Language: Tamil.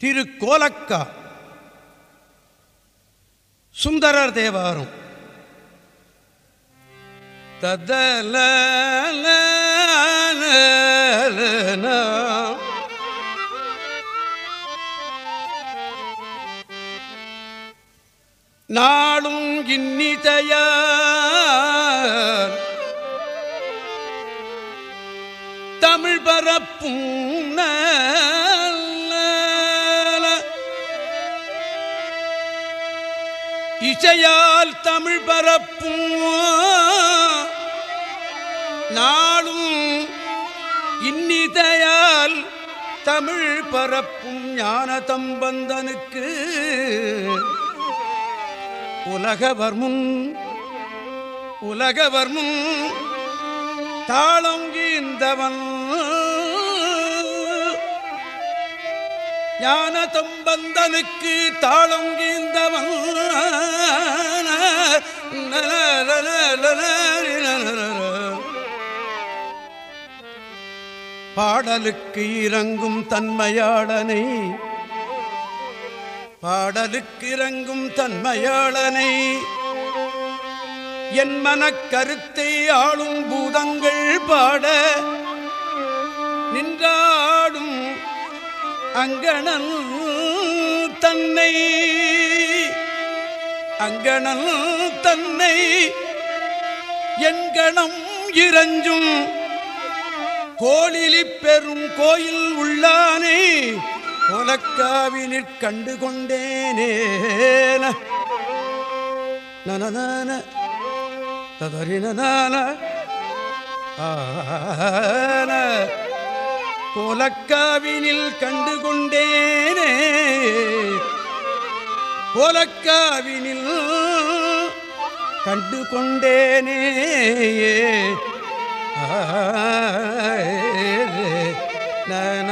திரு கோலக்கா சுந்தரர் தேவாரம். ததல நாளும் இன்னிசையார் தமிழ் பரப்பும் இசையால் தமிழ் பரப்பும். நாளும் இன்னிதையால் தமிழ் பரப்பும் ஞான தம்பந்தனுக்கு உலகவர்மும் உலகவர்மும் உலகவர் தாளங்கீந்தவன் ஞான தம்பந்தனுக்கு தாளங்கீந்தவன் பாடலுக்கு இறங்கும் தன்மையாளனை. பாடலுக்கு இறங்கும் தன்மையாளனை. என் மனக்கருத்தை ஆளும் பூதங்கள் பாட நின்றாடும் அங்கணன் தன்னை. அங்கணன் தன்னை என்கணம் இறஞ்சும் கோழிலி பெரும் கோயில் உள்ளானே கொலக்காவினிற் கண்டு கொண்டேனே. நனதான ததறினான கோலக்காவினில் கண்டு கொண்டேனே. கோலக்காவினில் கண்டு கொண்டேனே. நன